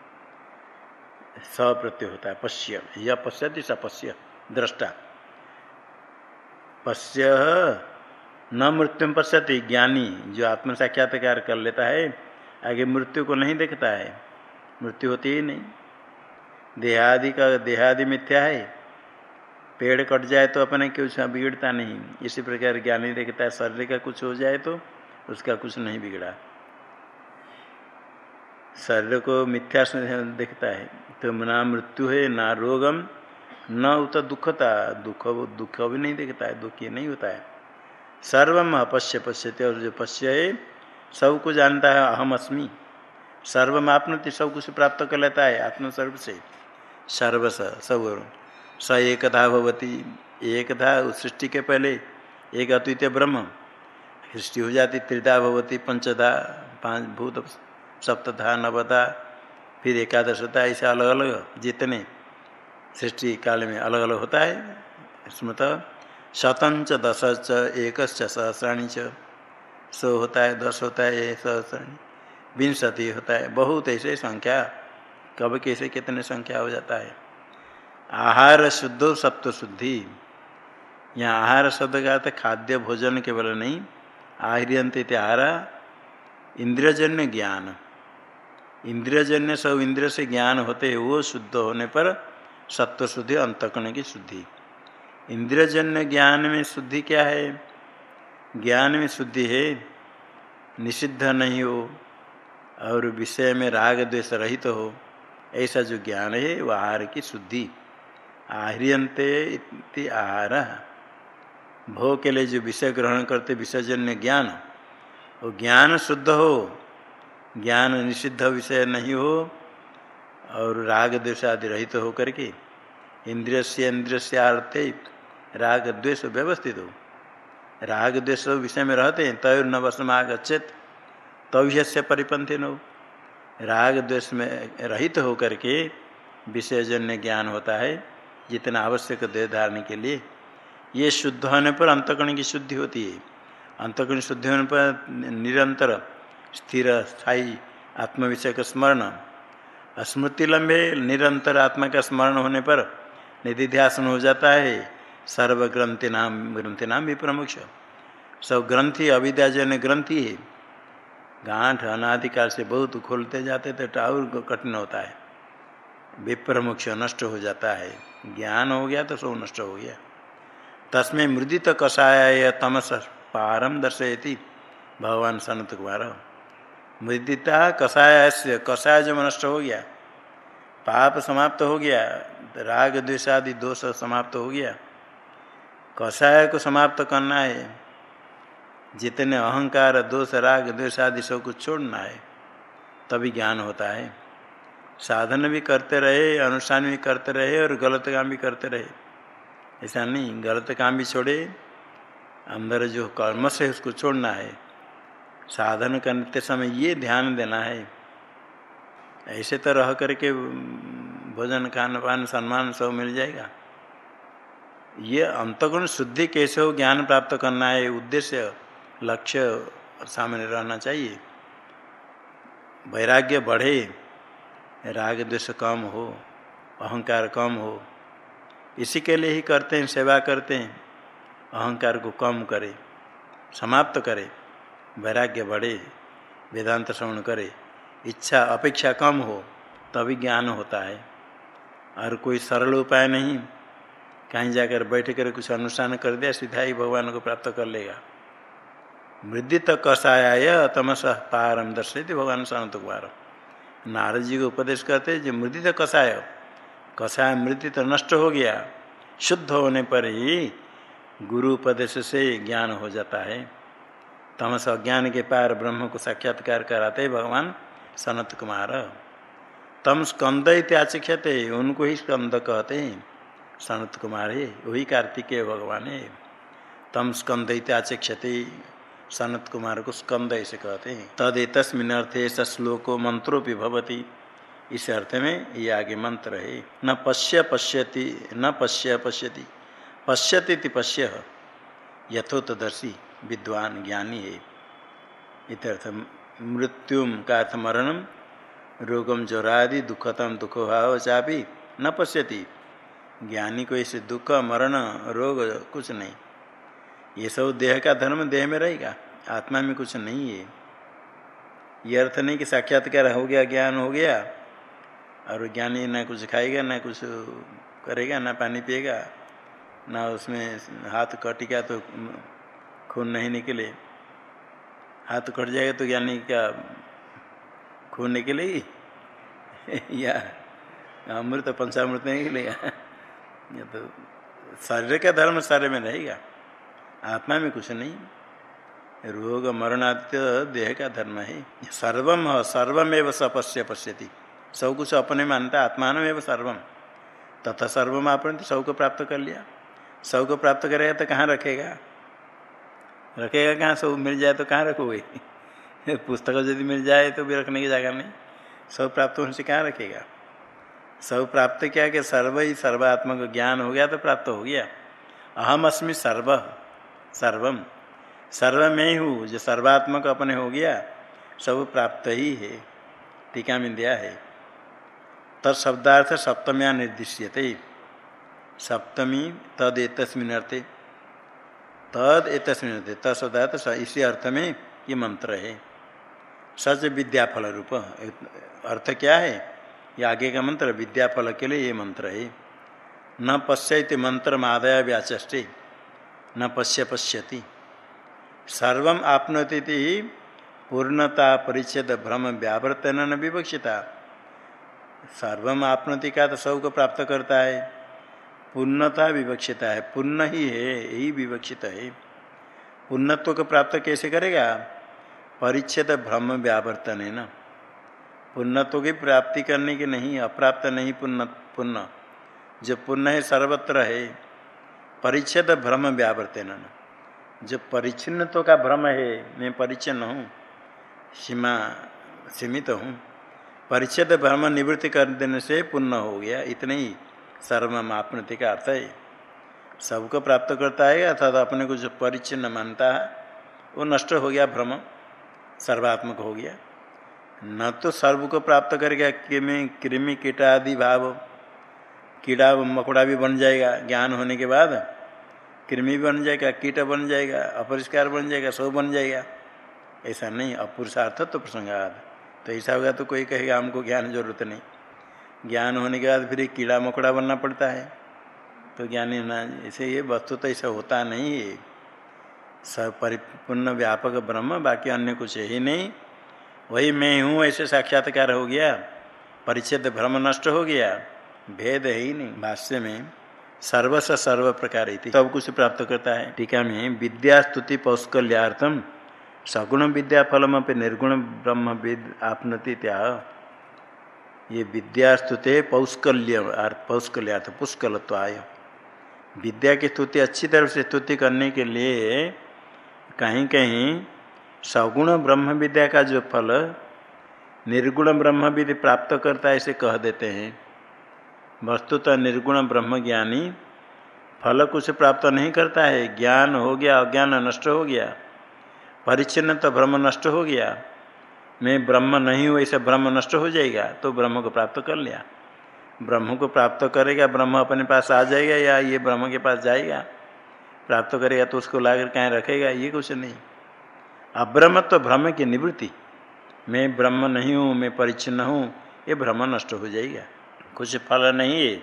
स प्रत्यय होता है, पश्य। यह पश्यति स पश्य, दृष्टा। पश्य न मृत्यु पश्यति, ज्ञानी। जो आत्म साक्षात्कार कर लेता है, आगे मृत्यु को नहीं देखता है। मृत्यु होती ही नहीं। देहादि का, देहादि मिथ्या है। पेड़ कट जाए तो अपने कुछ बिगड़ता नहीं। इसी प्रकार ज्ञानी देखता है, शरीर का कुछ हो जाए तो उसका कुछ नहीं बिगड़ा। शरीर को मिथ्या देखता है। तो ना मृत्यु है, ना रोगम, न उत दुखता। दुख दुख भी नहीं देखता है, दुखी नहीं होता है। सर्वम अपश्य पश्यते, और जो पश्य है, सब कुछ जानता है, अहम अस्मी। सर्वम आपनति सब कुछ प्राप्त कर लेता है, आत्मस्वरूप से। सर्वस, सब स एकधा भवती, एकधा सृष्टि के पहले, एक अद्वितीय ब्रह्म। सृष्टि हो जाती, त्रिधा भवती, पंचधा, पाँच भूत सप्तधा, नवधा, फिर एकादश होता है ऐसे अलग अलग जितने सृष्टि काल में अलग अलग होता है स्मृत शतंच दस च एक सहस्राणी च, सौ होता है, दस होता है, एक सहस्राणी, विंशति होता है, बहुत ऐसे संख्या। कब कैसे कितने संख्या हो जाता है? आहार शुद्धो सत्व शुद्धि। यहाँ आहार शब्द का अर्थ खाद्य, भोजन केवल नहीं आह्रियंत आहार, इंद्रियजन्य ज्ञान। इंद्रियजन्य सब इंद्रिय से ज्ञान होते हैं, वो शुद्ध होने पर सत्व शुद्धि अंतकण की शुद्धि। इंद्रियजन्य ज्ञान में शुद्धि क्या है? ज्ञान में शुद्धि है, निषिद्ध नहीं हो, और विषय में राग द्वेष रहित तो हो, ऐसा जो ज्ञान है वह आहार की शुद्धि। आहरियंते आहार। भोग के लिए जो विषय ग्रहण करते विसर्जन्य ज्ञान, वो ज्ञान शुद्ध हो ज्ञान निषिद्ध विषय नहीं हो और राग द्वेष आदि रहित तो होकर के इंद्रिय से इंद्रिय से आरते राग द्वेष व्यवस्थित हो। राग द्वेष विषय में रहते हैं तय न वश में आगछेत तव्य से परिपंथी न हो। राग द्वेष में रहित तो होकर के विषयजन्य ज्ञान होता है, जितना आवश्यक देह धारण के लिए। ये शुद्ध होने पर अंतकण की शुद्धि होती है। अंतकण शुद्धि होने पर निरंतर स्थिर स्थायी आत्मविषय का स्मरण स्मृति लंबे निरंतर आत्मा का स्मरण होने पर निधिध्यासन हो जाता है। सर्व ग्रंथि नाम ग्रंथि नाम भी प्रमुख सब ग्रंथि अविद्याजन ग्रंथि है। गांठ अनाधिकार से बहुत खोलते जाते तो टाउर कठिन होता है। विप्रमुख नष्ट हो जाता है। ज्ञान हो गया तो सब नष्ट हो गया। तस्में मृदित कषाय तमस पारम दर्शयती। भगवान सनत कुमार। मृदिता कषाय से कषाय जो नष्ट हो गया। पाप समाप्त हो गया, राग द्वेषादि दोष समाप्त हो गया। कषाय को समाप्त करना है। जितने अहंकार, दोष, राग, द्वेष आदि सब कुछ छोड़ना है, तभी ज्ञान होता है। साधन भी करते रहे, अनुष्ठान भी करते रहे और गलत काम भी करते रहे। ऐसा नहीं, गलत काम भी छोड़े, अंदर जो कर्म से उसको छोड़ना है। साधन करते समय ये ध्यान देना है। ऐसे तो रह करके भोजन खान पान सम्मान सब मिल जाएगा। ये अंतगुण शुद्धि कैसे हो ज्ञान प्राप्त करना है, उद्देश्य, लक्ष्य सामने रहना चाहिए। वैराग्य बढ़े, राग द्वेष कम हो, अहंकार कम हो, इसी के लिए ही करते हैं, सेवा करते हैं, अहंकार को कम करें, समाप्त करे। वैराग्य बढ़े वेदांत श्रवण करे, इच्छा अपेक्षा कम हो, तभी ज्ञान होता है। और कोई सरल उपाय नहीं, कहीं जाकर बैठ कर कुछ अनुष्ठान कर दिया सीधा ही भगवान को प्राप्त कर लेगा। मृदि तो कषाय तमस पारम दर्शे दर्शयती भगवान शांत कुमार। नारद जी को उपदेश करते जो, मृदि तो कषाय कषाय मृत्यु तो नष्ट हो गया। शुद्ध होने पर ही गुरु उपदेश से ज्ञान हो जाता है। तमस अज्ञान के पार ब्रह्म को साक्षात्कार कराते भगवान सनत कुमार। तम स्कंद इत्याचख्यते उनको ही स्कंद कहते हैं। सनत कुमार है, वही कार्तिकेय भगवान है। तम स्कंद इत्याचक्षते सनत कुमार को स्कंद ऐसे कहते हैं। तद तस्मिन अर्थे श्लोको मंत्रोपि भवती। इस अर्थ में ये आगे मंत्र है। न पश्य पश्यति, न पश्य पश्यति। पश्यति पश्य। यथोतदर्शी। विद्वान ज्ञानी है। इत्यर्थ मृत्युम का अर्थ मरणम रोगम ज्वरादि, दुखतम दुख भाव चापी न पश्यति। ज्ञानी को ऐसे दुख, मरण, रोग कुछ नहीं। ये सब देह का धर्म, देह में रहेगा, आत्मा में कुछ नहीं है। ये अर्थ नहीं कि साक्षात्कार हो गया, ज्ञान हो गया, और ज्ञानी ना कुछ खाएगा, ना कुछ करेगा, ना पानी पिएगा, ना उसमें हाथ कटेगा तो खून नहीं निकले। हाथ कट जाएगा तो ज्ञानी क्या खून निकलेगी (laughs) या अमृत पंचामृत नहीं निकलेगा (laughs) या तो शरीर का धर्म शरीर में रहेगा। आत्मा में कुछ नहीं। रोग, मरणादित्य, देह का धर्म है। सर्वम हो सर्वमेव सपश्य पश्यति। सब कुछ अपने मानता आत्मान एवं सर्वम। तथा सर्वम आपने तो सबको प्राप्त कर लिया। सबको प्राप्त करेगा तो कहाँ रखेगा? रखेगा कहाँ सब मिल जाए तो कहाँ रखोगे? (laughs) पुस्तक यदि मिल जाए तो भी रखने की जगह नहीं। सब प्राप्त होने से कहाँ रखेगा? सब प्राप्त क्या कि सर्व ही सर्वात्मक ज्ञान हो गया तो प्राप्त हो गया। अहम अस्मि सर्व, सर्वम। सर्व में ही हूँ जो सर्वात्मक अपने हो गया, सब प्राप्त ही है। टीका में दिया है। तत्शब्दार्थ सप्तम्या निर्दिश्यते सप्तमी तद एक अर्थे तद एक तत्शब्दार्थ इसी अर्थ में ये मंत्र है। सच विद्याफल रूप अर्थ क्या है? ये आगे का मंत्र विद्याफल के लिए ये मंत्र है। न पश्यति मंत्र आदय व्याचे न पश्य पश्यति। सर्व आपनोति पूर्णता, परिच्छेद, भ्रम, व्यावर्तन न विवक्षिता। सर्वम आपनति का तो सबको प्राप्त करता है। पूर्णता विवक्षिता है पूर्ण ही है, यही विवक्षित है। पूर्णत्व को प्राप्त कैसे करेगा? परिच्छेद भ्रम व्यावर्तन है ना। पुण्यत्व की प्राप्ति करने की नहीं, अप्राप्त नहीं पुण्य पुण्य जो पुण्य है, सर्वत्र है। परिच्छेद भ्रम व्यावर्तन जो परिच्छिन्नत्व का भ्रम है, मैं परिच्छिन्न हूँ, सीमा, सीमित हूँ। परिच्छेद भ्रम निवृत्ति कर देने से पुण्य हो गया, इतने ही। सर्वम आपनति का अर्थ है सबको प्राप्त करता है, अर्थात अपने को जो परिच्छिन्न मानता है, वो नष्ट हो गया भ्रम, सर्वात्मक हो गया। न तो सर्व को प्राप्त करेगा, कृमि कृमि, कीटादि भाव। कीड़ा मकोड़ा भी बन जाएगा, ज्ञान होने के बाद कृमि बन जाएगा, कीट बन जाएगा, अपरिष्कार बन जाएगा सब बन जाएगा। ऐसा नहीं, अपुरुषार्थ तो प्रसंगाद। तो ऐसा होगा तो कोई कहेगा, हमको ज्ञान ज़रूरत नहीं। ज्ञान होने के बाद फिर कीड़ा मकोड़ा बनना पड़ता है। तो ज्ञानी होना ऐसे ये वस्तु तो ऐसा होता नहीं है। सब परिपूर्ण व्यापक ब्रह्म, बाकी अन्य कुछ ही नहीं। वही मैं हूँ, ऐसे साक्षात्कार हो गया। परिच्छेद भ्रम नष्ट हो गया। भेद है ही नहीं। भाष्य में सर्वस सर्व प्रकार सब कुछ प्राप्त करता है। टीका में विद्या स्तुति पौष्कल्यार्थम सगुण विद्या फलम निर्गुण ब्रह्म विद आपनति त्याग ये विद्या स्तुते पौष्कल्य पौष्कल्यार्थ पुष्कलत्वाय विद्या की स्तुति अच्छी तरह से स्तुति करने के लिए कहीं कहीं सगुण ब्रह्म विद्या का जो फल निर्गुण ब्रह्म विद्या प्राप्त करता है, इसे कह देते हैं। वस्तुतः निर्गुण ब्रह्म ज्ञानी फल कुछ प्राप्त नहीं करता है। ज्ञान हो गया, अज्ञान नष्ट हो गया। परिच्छिन्न तो ब्रह्म नष्ट हो गया। मैं ब्रह्म नहीं हूँ, ऐसा ब्रह्म नष्ट हो जाएगा तो ब्रह्म को प्राप्त कर लिया। ब्रह्म को प्राप्त करेगा, ब्रह्म अपने पास आ जाएगा या ये ब्रह्म के पास जाएगा? प्राप्त करेगा तो उसको लाकर कहीं रखेगा, ये कुछ नहीं। अब्रह्म तो भ्रम की निवृत्ति। मैं ब्रह्म नहीं हूँ, मैं परिच्छिन्न हूँ, ये भ्रम नष्ट हो जाएगा। कुछ फल नहीं है।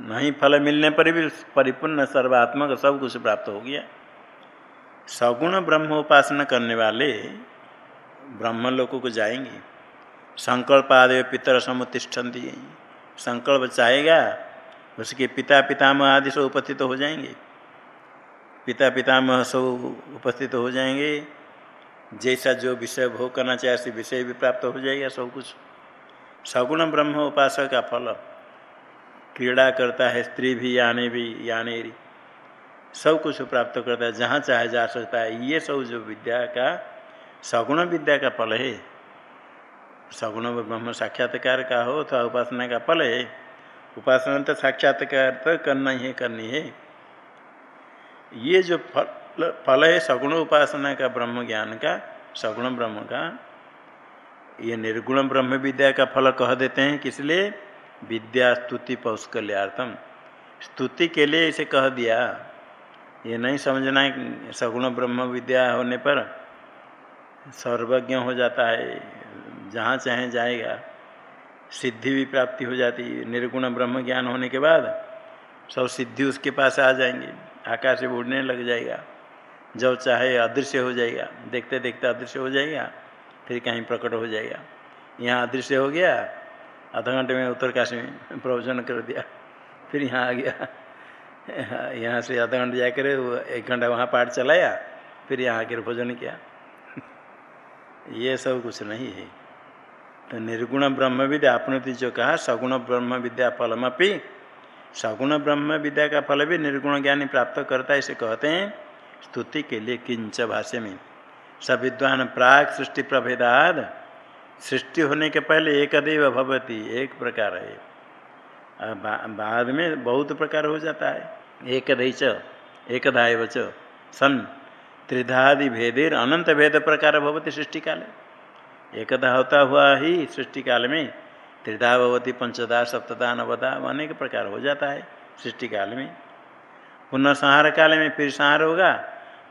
नहीं फल मिलने पर भी परिपूर्ण, सर्वात्मक सब कुछ प्राप्त हो गया। सगुण ब्रह्म उपासना करने वाले ब्रह्म लोगों को जाएँगे। संकल्प आदि पितर समुतिष्ठन्ति। संकल्प चाहेगा उसके पिता पितामह आदि सब उपस्थित हो जाएँगे। पिता पितामह सब उपस्थित हो जाएँगे। जैसा जो विषय भोग करना चाहे ऐसे विषय भी प्राप्त हो जाएगा सब कुछ। सगुण ब्रह्म उपासक का फल। क्रीड़ा करता है, स्त्री भी, याने भी, याने सब कुछ प्राप्त करता है, जहाँ चाहे जा सकता है। ये सब जो विद्या का सगुण विद्या का फल है। सगुण ब्रह्म साक्षात्कार का हो अथवा उपासना का फल है। उपासना तो साक्षात्कार तो करना ही है करनी है। ये जो फल फल है सगुण उपासना का ब्रह्म ज्ञान का, सगुण ब्रह्म का, ये निर्गुण ब्रह्म विद्या का फल कह देते हैं किस लिए? विद्या स्तुति पौष्कल्यार्थम। स्तुति के लिए इसे कह दिया। ये नहीं समझना है सगुण ब्रह्म विद्या होने पर सर्वज्ञ हो जाता है, जहाँ चाहे जाएगा। सिद्धि भी प्राप्ति हो जाती है। निर्गुण ब्रह्म ज्ञान होने के बाद सब सिद्धि उसके पास आ जाएँगे। आकाश से उड़ने लग जाएगा। जब चाहे अदृश्य हो जाएगा। देखते देखते अदृश्य हो जाएगा, फिर कहीं प्रकट हो जाएगा। यहाँ अदृश्य हो गया, आधा घंटे में उत्तरकाशी में प्रवचन कर दिया, फिर यहाँ आ गया। यहाँ से आधा घंटे जाकर एक घंटा वहाँ पाठ चलाया, फिर यहाँ आकर भोजन किया। ये सब कुछ नहीं है। तो निर्गुण ब्रह्म विद्या आपने जो कहा सगुण ब्रह्म विद्या फलमपि सगुण ब्रह्म विद्या का फल भी निर्गुण ज्ञानी प्राप्त करता है इसे कहते हैं स्तुति के लिए किंच भाष्य में। सब विद्वान प्राग सृष्टि प्रभेदाद सृष्टि होने के पहले एक अदैव भवती एक प्रकार है। बा, बाद में बहुत प्रकार हो जाता है। एक च एकधा च सन। त्रिधादि भेदेर अनंत भेद प्रकार भवती सृष्टि काल एकधा होता हुआ ही सृष्टि काल में त्रिधा भवती पंचदा, सप्तदा, नवदा अनेक प्रकार हो जाता है सृष्टि काल में। पुनः संहार काल में फिर संहार होगा।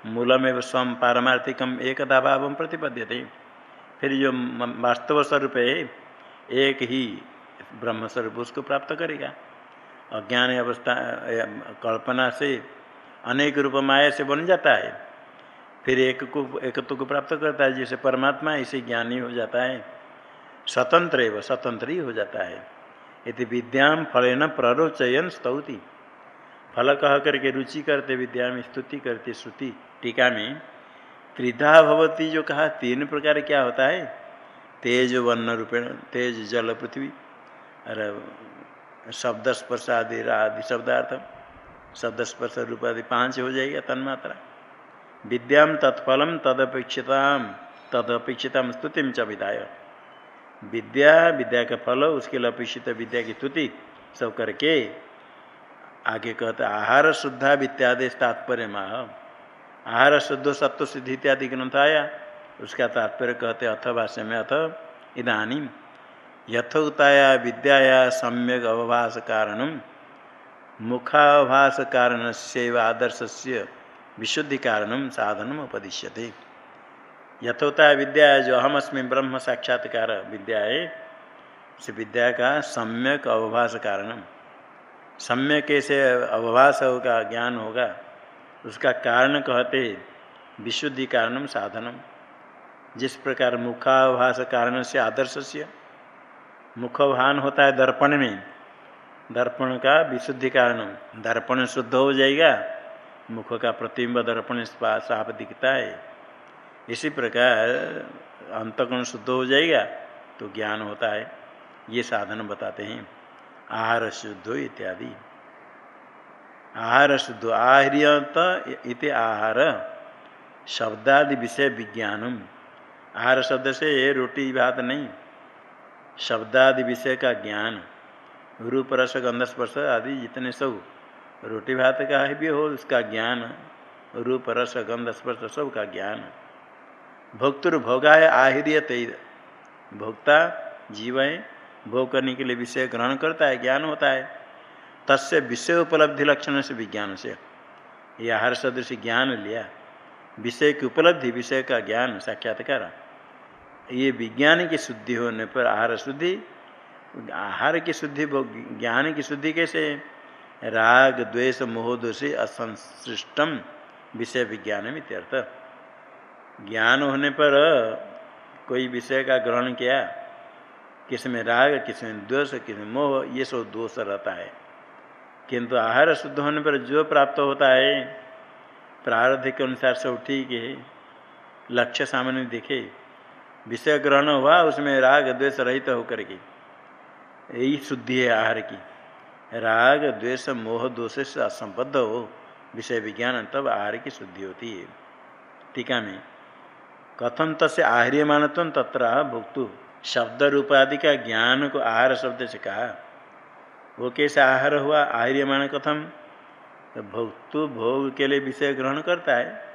मूलमेव स्वम पारमार्थिकम एकदा भाव प्रतिपद्य थे फिर जो वास्तव स्वरूप है, एक ही ब्रह्म स्वरूप उसको प्राप्त करेगा। अज्ञान अवस्था कल्पना से अनेक रूप माया से बन जाता है। फिर एक को एकत्व को प्राप्त करता है, जैसे परमात्मा इसे ज्ञानी हो जाता है। स्वतंत्र एवं स्वतंत्र ही हो जाता है। यदि विद्याम फलेन प्ररोचयन स्तौति। फल कह करके रुचि करते, विद्या में स्तुति करते, श्रुति टीका में, त्रिधा भवती जो कहा, तीन प्रकार क्या होता है? तेज वर्ण रूपेण, तेज जल पृथ्वी अरे शब्द स्पर्श आदि आदि शब्दार्थ, शब्द स्पर्श रूप आदि पाँच हो जाएगा तन्मात्रा। विद्याम तत्फलम तदपेक्षिता तदपेक्षिता स्तुति च विधाय। विद्या विद्या का फल, उसके लिए अपेक्षित विद्या की स्तुति, सब करके आगे कहते आहार शुद्धा वित्यादि तात्पर्य माह आहार शुद्ध, सत्व सिद्धि इत्यादि ग्रंथ आया। उसका तात्पर्य कहते अथ भाष्य में अथ इधानी यथोक्ताया विद्याया सम्यक अवभाष कारण मुखाभास कारण से आदर्श से विशुद्धि कारण साधन उपदिश्यते। यथोता विद्या जो अहम ब्रह्म साक्षात्कार विद्या है उस विद्या का सम्यक अवभाष कारण। सम्यक कैसे अवभाष होगा, ज्ञान होगा, उसका कारण कहते विशुद्धि कारणम साधनम। जिस प्रकार मुखाभास कारण से आदर्श से मुखभान होता है दर्पण में, दर्पण का विशुद्धि कारण दर्पण शुद्ध हो जाएगा मुख का प्रतिबिंब दर्पण साफ़ दिखता है। इसी प्रकार अंतकोण शुद्ध हो जाएगा तो ज्ञान होता है। ये साधन बताते हैं। आहार शुद्ध इत्यादि। आहार शुद्ध, आहरियत इति आहार। शब्दादि विषय विज्ञानम। आहार शब्द से रोटी भात नहीं। शब्दादि विषय का ज्ञान। रूप, रस गंधस्पर्श आदि जितने सब रोटी भात का भी हो उसका ज्ञान, रूप, रस, गंध, स्पर्श, सब का ज्ञान। भोक्तुर भोगाय आहिर्यत। भोक्ता जीव है भोग करने के लिए विषय ग्रहण करता है, ज्ञान होता है। तस्य विषय उपलब्धि लक्षण से विज्ञान से। यह आहार सदृश ज्ञान लिया। विषय की उपलब्धि, विषय का ज्ञान, साक्षात्कार। ये विज्ञान की शुद्धि होने पर आहार शुद्धि, आहार की शुद्धि ज्ञान की शुद्धि कैसे? राग, द्वेष मोहदोषी असंसृष्टम, विषय विज्ञान में इत्यर्थ। ज्ञान होने पर कोई विषय का ग्रहण किया, किसमें राग, किसमें द्वेष, किसमें मोह, ये सब दोष रहता है। किंतु आहार शुद्ध होने पर जो प्राप्त होता है, प्रारब्ध के अनुसार सब ठीक है लक्ष्य सामान्य दिखे, विषय ग्रहण हुआ, उसमें राग, द्वेष रहित होकर के, यही शुद्धि है आहार की। राग, द्वेष, मोह, दोष से असंबद्ध हो, विषय विज्ञान तब आहार की शुद्धि होती है। टीका में कथम तसे आहरियमानत्व तत्र भुक्तु। शब्द रूप आदि का ज्ञान को आहार शब्द से कहा। वो कैसे आहार हुआ? आहरियमान कथम? तो भुक्तु भोग के लिए विषय ग्रहण करता है।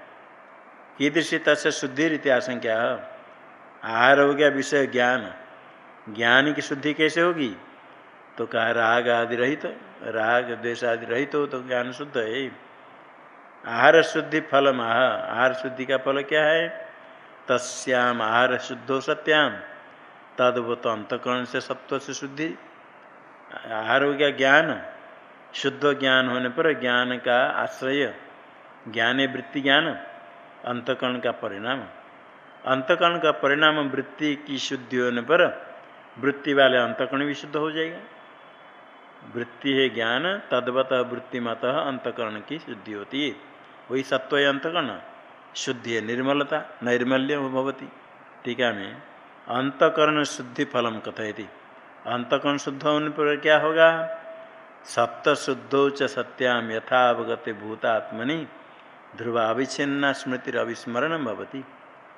कीदृशी तस्य शुद्धि रीति आशंका? आहार हो गया विषय ज्ञान। ज्ञान की शुद्धि कैसे होगी? तो कहा राग आदि रहित तो, राग द्वेष आदि रहित हो तो ज्ञान शुद्ध है आहार शुद्धि फल माह आहार शुद्धि का फल क्या है? तस्याम आहार शुद्धो सत्याम तदवत अंतकरण से सत्व से शुद्धि। आहार हो गया ज्ञान शुद्ध ज्ञान होने पर ज्ञान का आश्रय ज्ञान वृत्ति ज्ञान अंतकरण का परिणाम। अंतकरण का परिणाम वृत्ति की शुद्धि होने पर वृत्ति वाले अंतकरण भी शुद्ध हो जाएगा। वृत्ति है ज्ञान, तद्वत वृत्ति मत अंतकरण की शुद्धि होती है। वही सत्व अंतकरण। शुद्धि है निर्मलता, नैर्मल्य भवती। टीका में अंतकरण शुद्धि फलम कथयति। अंतकरण शुद्ध होने पर क्या होगा? सप्त शुद्धो च सत्याम यथावगत भूतात्मनि ध्रुवाविच्छिन्ना स्मृति अविस्मरण भवती।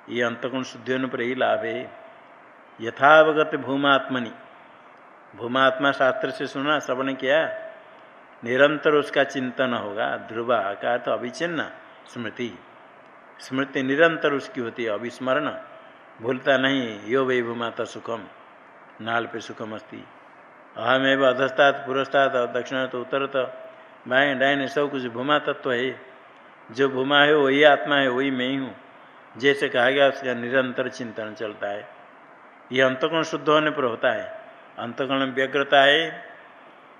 ये अंतकरण शुद्धि होने पर यही लाभ है। यथावगत भूमात्मनि भूमात्मा शास्त्र से सुना श्रवण किया। निरंतर उसका चिंतन होगा। ध्रुवा का तो अभिचिन्न स्मृति। स्मृति निरंतर उसकी होती है, अविस्मरण। भूलता नहीं, यो वही भूमाता सुखम। नाल पे सुखम अस्ति। अहमेव अधस्तात, पुरस्तात दक्षिण तो उत्तर तो बाएँ डायन सब कुछ भूमा तत्व है। जो भूमा है, वही आत्मा है, वही मैं ही। हूँ जैसे कहा गया, उसका निरंतर चिंतन चलता है। ये अंतकोण शुद्ध होने पर होता है। अंतकरण व्यग्रता है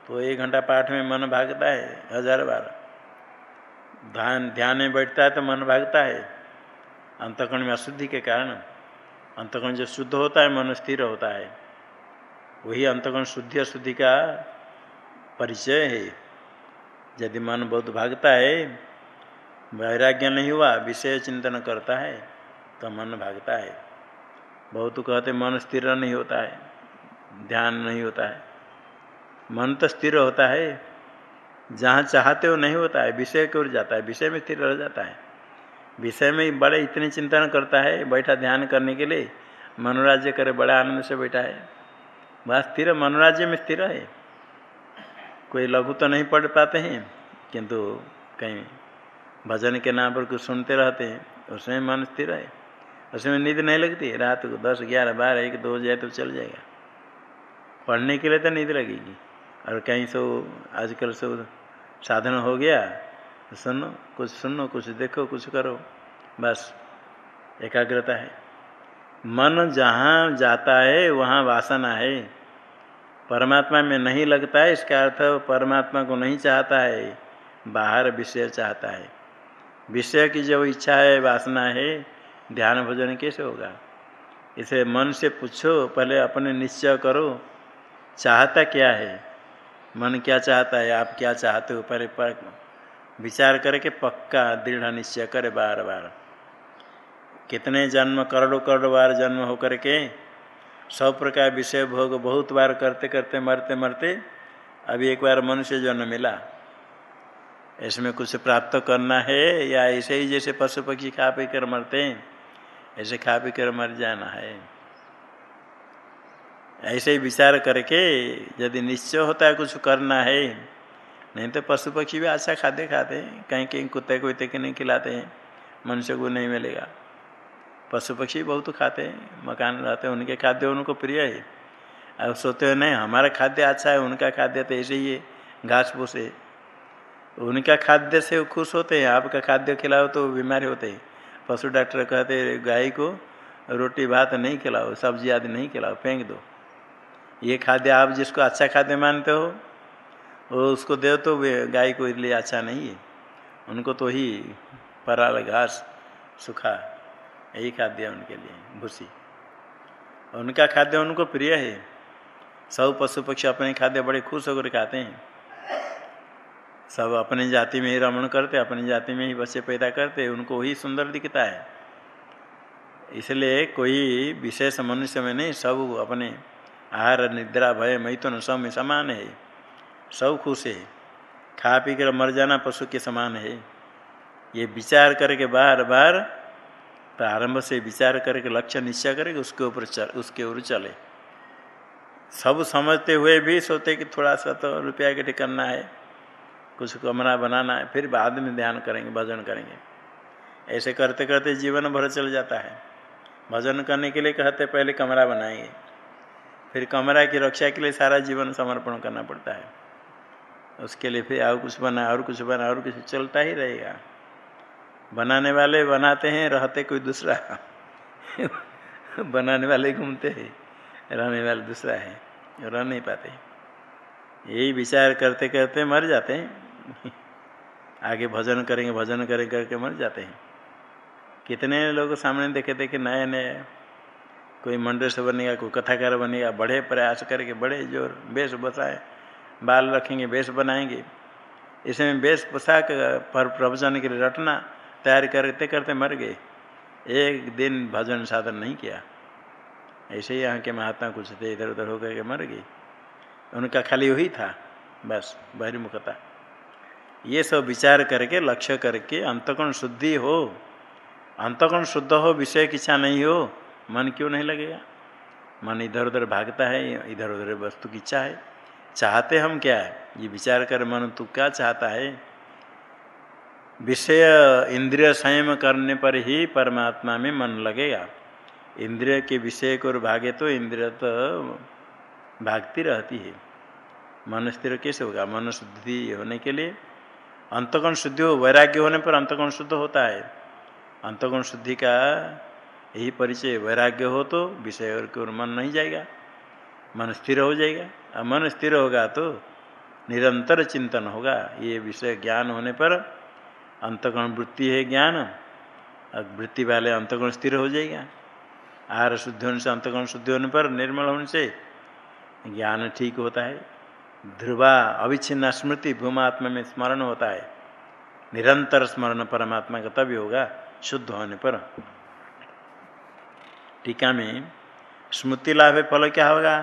तो एक घंटा पाठ में मन भागता है, हज़ार बार। ध्यान ध्यान में बैठता है तो मन भागता है। अंतकरण में अशुद्धि के कारण अंतकरण जो शुद्ध होता है, मन स्थिर होता है। वही अंतकरण शुद्धि अशुद्धि का परिचय है। यदि मन बहुत भागता है, वैराग्य नहीं हुआ, विषय चिंतन करता है तो मन भागता है। बहुत कहते मन स्थिर नहीं होता है। ध्यान नहीं होता है। मन तो स्थिर होता है। जहाँ चाहते हो नहीं होता है। विषय की ओर जाता है। विषय में स्थिर रह जाता है। विषय में बड़े इतने चिंतन करता है। बैठा ध्यान करने के लिए मनोराज्य करे बड़ा आनंद से बैठा है। वह स्थिर मनोराज्य में स्थिर है। कोई लघु तो नहीं पढ़ पाते हैं। किंतु कहीं भजन के नाम पर कुछ सुनते रहते हैं। उसमें मन स्थिर है। उसमें नींद नहीं लगती। रात को दस, ग्यारह, बारह, एक, दो जाए तो चल जाएगा। पढ़ने के लिए तो नींद लगेगी। और कहीं सो आजकल सो साधन हो गया तो सुनो, कुछ सुनो, कुछ देखो, कुछ करो, बस एकाग्रता है। मन जहाँ जाता है, वहाँ वासना है। परमात्मा में नहीं लगता है, इसका अर्थ परमात्मा को नहीं चाहता है, बाहर विषय चाहता है। विषय की जो इच्छा है, वासना है, ध्यान भोजन कैसे होगा? इसे मन से पूछो, पहले अपने निश्चय करो चाहता क्या है? मन क्या चाहता है? आप क्या चाहते हो? पर विचार करके पक्का दृढ़ निश्चय करे बार बार। कितने जन्म, करोड़ों करोड़ बार जन्म होकर के सब प्रकार विषय भोग बहुत बार करते करते मरते मरते अभी एक बार मनुष्य जन्म मिला। इसमें कुछ प्राप्त करना है या ऐसे ही जैसे पशु पक्षी खा पी कर मरते हैं, ऐसे खा पी कर मर जाना है। ऐसे ही विचार करके यदि निश्चय होता है कुछ करना है, नहीं तो पशु पक्षी भी अच्छा खाते खाते हैं। कहीं कहीं कुत्ते को के नहीं खिलाते हैं, मनुष्य को नहीं मिलेगा। पशु पक्षी बहुत खाते हैं, मकान रहते हैं, उनके खाद्य उनको प्रिय है। अब सोते हो, नहीं, हमारा खाद्य अच्छा है, उनका खाद्य तो ऐसे ही है, घास फूस है। उनका खाद्य से वो खुश होते हैं, आपका खाद्य खिलाओ तो बीमारी होते हैं। पशु डॉक्टर कहते गाय को रोटी भात नहीं खिलाओ, सब्ज़ी आदि नहीं खिलाओ, फेंक दो। ये खाद्य आप जिसको अच्छा खाद्य मानते हो, वो उसको दे तो गाय को लिए अच्छा नहीं है। उनको तो ही पराल घास सूखा, यही खाद्य उनके लिए, भूसी। उनका खाद्य उनको प्रिय है। सब पशु पक्षी अपने खाद्य बड़े खुश होकर खाते हैं। सब अपनी जाति में ही रमण करते, अपनी जाति में ही बच्चे पैदा करते, उनको वही सुंदर दिखता है। इसलिए कोई विशेष मनुष्य में नहीं, सब अपने आहार, निद्रा, भय, मैथुन सब में समान है। सब खुश है। खा पी कर मर जाना पशु के समान है। ये विचार करके बार बार प्रारंभ से विचार करके लक्ष्य निश्चय करके उसके ऊपर चल, उसके ऊपर चले। सब समझते हुए भी सोते कि थोड़ा सा तो रुपया इकट्ठे करना है, कुछ कमरा बनाना है, फिर बाद में ध्यान करेंगे, भजन करेंगे। ऐसे करते करते जीवन भर चल जाता है। भजन करने के लिए कहते, पहले कमरा बनाएँगे। फिर कमरा की रक्षा के लिए सारा जीवन समर्पण करना पड़ता है। उसके लिए फिर और कुछ बना, और कुछ बना, और कुछ चलता ही रहेगा। बनाने वाले बनाते हैं, रहते कोई दूसरा। बनाने वाले घूमते हैं, रहने वाले दूसरा है, रह नहीं पाते। यही विचार करते करते मर जाते हैं। आगे भजन करेंगे, भजन करें करके मर जाते हैं। कितने लोग सामने देखे देखे नए नए कोई मंदिर से बनेगा, कोई कथाकार बनेगा, बड़े प्रयास करके बड़े ज़ोर, बेस बसाए बाल रखेंगे, बेस बनाएँगे। इसमें बेस पोशाक पर प्रवचन के लिए रटना, तैयार करते करते मर गए। एक दिन भजन साधन नहीं किया। ऐसे ही यहाँ के महात्मा कुछ थे इधर उधर होकर के मर गए उनका खाली वही था, बस, बहिर्मुखता। ये सब विचार करके, लक्ष्य करके अंतकोण शुद्धि हो। अंतकोण शुद्ध हो, विषय की इच्छा नहीं हो। मन क्यों नहीं लगेगा? मन इधर उधर भागता है, इधर उधर वस्तु की इच्छा है। चाहते हम क्या है? ये विचार कर मन, तू क्या चाहता है? विषय इंद्रिय संयम करने पर ही परमात्मा में मन लगेगा। इंद्रिय के विषय को भागे तो इंद्रिय तो भागती रहती है। मन स्थिर कैसे होगा? मन शुद्धि होने के लिए अंतगुण शुद्धि हो, वैराग्य होने पर अंतगुण शुद्ध होता है। अंतगुण शुद्धि का यही परिचय वैराग्य हो तो विषय और की ओर मन नहीं जाएगा। मन स्थिर हो जाएगा। और मन स्थिर होगा तो निरंतर चिंतन होगा। ये विषय ज्ञान होने पर अंतगुण वृत्ति है ज्ञान। और वृत्ति वाले अंतगुण स्थिर हो जाएगा। आहार शुद्धि होने से अंतगुण शुद्धि होने पर निर्मल होने से ज्ञान ठीक होता है। ध्रुवा अविच्छिन्न स्मृति भूमात्मा में स्मरण होता है। निरंतर स्मरण परमात्मा का तभी होगा, शुद्ध होने पर। टीका में स्मृति लाभ फल क्या होगा?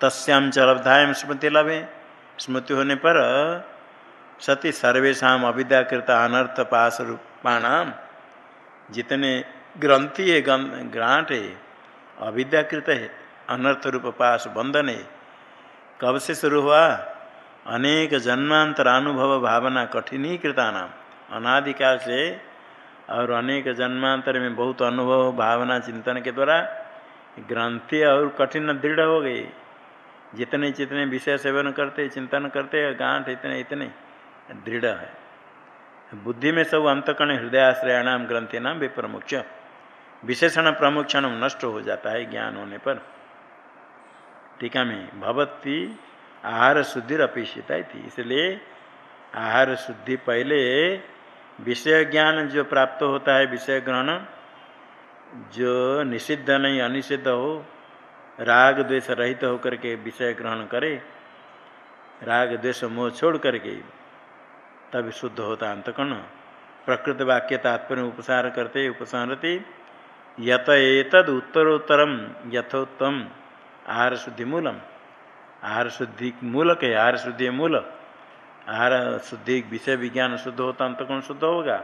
तस्याम चलब्धाएम स्मृति लाभे। स्मृति होने पर सती सर्वेशा अविद्याकृत अनर्थ पास रूपाणाम जितने ग्रंथि है ग्रांट है, अविद्याकृत है, अनर्थ रूप पास बंधन है। कब से शुरू हुआ? अनेक जन्मांतर भावना कठिनीकृता नाम अनादिकाल से और अनेक जन्मांतर में बहुत अनुभव, भावना, चिंतन के द्वारा ग्रंथि और कठिन, दृढ़ हो गई जितने जितने विषय सेवन करते, चिंतन करते, गांठ इतने इतने दृढ़ है। बुद्धि में सब अंतकण हृदयाश्रयाणाम ग्रंथि नाम विप्रमुख्य विशेषण प्रमुक्षण नष्ट हो जाता है ज्ञान होने पर। टीका में भवती आहार शुद्धि अपेक्षित थी इसलिए आहार शुद्धि पहले विषय ज्ञान जो प्राप्त होता है, विषय ग्रहण, जो निषिद्ध नहीं, अनिषिद्ध हो, राग द्वेष रहित होकर के विषय ग्रहण करे, राग द्वेष मोह छोड़ करके तब शुद्ध होता अंतकर्ण। प्रकृत वाक्य तात्पर्य उपसार करते उपसारती यत एतद उत्तरोत्तरम यथोत्तम, आहार शुद्धि मूलम। आहार शुद्धि मूलक है, आहार शुद्धि मूल आहार शुद्धि, विषय विज्ञान शुद्ध होता, अंतकोण शुद्ध होगा।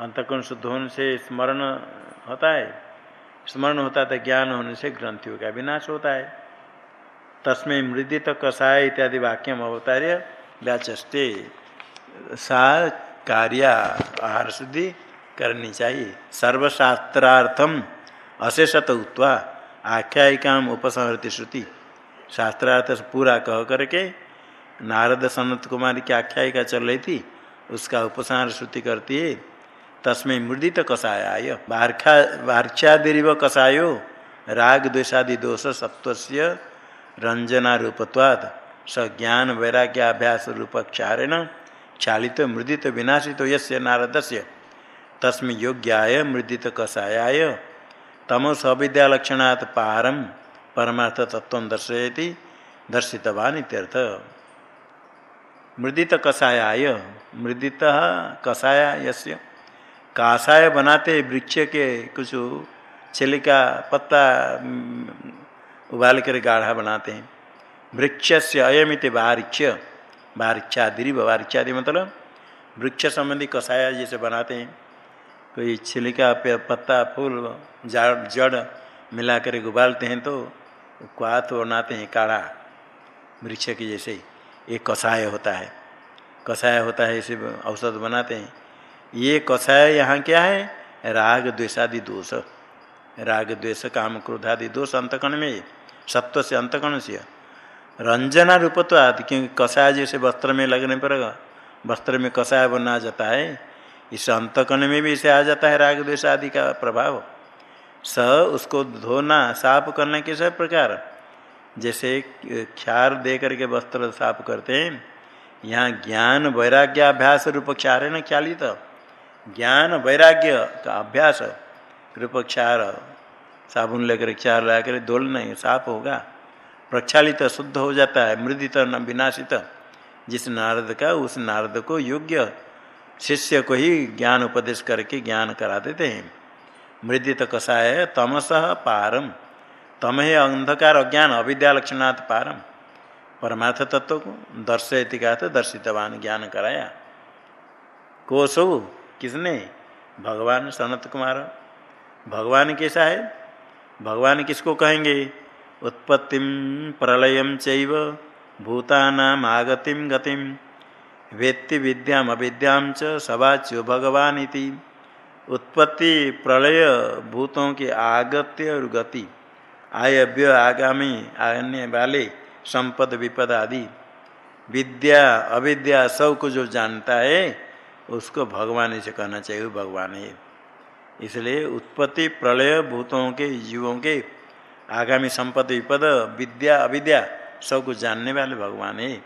अंतकोण शुद्ध होने से स्मरण होता है। स्मरण होता है ज्ञान होने से ग्रंथियों का विनाश होता है। तस्में मृदित कषाय इत्यादि वाक्यम अवतार्य व्याचस्ते। सा कार्य आहार शुद्धि करनी चाहिए। सर्वशास्त्रार्थम अशेषत उत्वा आख्यायिका उपसंहृति श्रुति। शास्त्रार्थ पूरा कह करके नारद सनत कुमारी की आख्यायिका चल रही थी, उसका उपसंहार श्रुति करती है, तस्में मृदित कषाय वार्क्षादिव कषायो राग द्वेषादि दोष सत्व रंजना रूपत्वाद स ज्ञान वैराग्याभ्यास रूप क्षारेण मृदित विनाशित यस्य नारद से तस्में योग्याय मृदित कषायाय तमस अविद्यालक्षणात् पारम परमार्थ तत्व दर्शयति, दर्शितवान मृदित कषायाय मृदित कषाया यस्य। काषाय बनाते वृक्ष के कुछ छिलिका पत्ता उबाल कर गाढ़ा बनाते हैं। वृक्ष से अयमित बारिक्ष बारिक्षादि बारिक्षादि मतलब वृक्ष संबंधी कषाया जैसे बनाते हैं। कोई छिलिका पत्ता, फूल जड़ मिला कर उबालते हैं तो क्वाथ बनाते हैं, काढ़ा, वृक्ष के जैसे एक कषाय होता है। कषाय होता है, इसे औषध बनाते हैं। ये कषाय यहाँ क्या है? राग द्वेषादि दोष। राग द्वेष, काम क्रोधादि दोष अंतकण में। सत्व से अंतकण से। रंजना रूपत्व आदि क्योंकि कषाय जैसे वस्त्र में लगने पर वस्त्र में कषाय बना जाता है, इस अंतकण में भी इसे आ जाता है राग द्वेष आदि का प्रभाव। स उसको धोना, साफ़ करने के सब प्रकार? जैसे क्षार दे करके वस्त्र साफ़ करते हैं। यहाँ ज्ञान वैराग्याभ्यास रूप क्षार है ना ख्यालित तो? ज्ञान वैराग्य का अभ्यास रूप क्षार। साबुन लेकर क्षार ला कर धोल नहीं, साफ़ होगा। प्रक्षालित शुद्ध हो जाता है, मृदित न विनाशित। जिस नारद का, उस नारद को योग्य शिष्य को ही ज्ञान उपदेश करके ज्ञान करा देते हैं। मृदित कषाय तमस पारम। तम है अंधकार अज्ञान अविद्या लक्षणात् पारम। परमार्थ तत्व को दर्शयति का दर्शितवान ज्ञान कराया। कोसो किसने? भगवान सनत कुमार। भगवान कैसा है? भगवान किसको कहेंगे? उत्पत्ति प्रलय चैव भूतानाम गतिम वेत्ति विद्याम अविद्याम च सवाच्यो भगवान इति। उत्पत्ति प्रलय, भूतों की आगत्य और गति। आय व्यय आगामी आने वाले संपद, विपद आदि। विद्या, अविद्या सबको जो जानता है, उसको भगवान से कहना चाहिए भगवान है। इसलिए उत्पत्ति प्रलय भूतों के, जीवों के, आगामी संपद, विपद, विद्या, अविद्या सब कुछ जानने वाले भगवान है।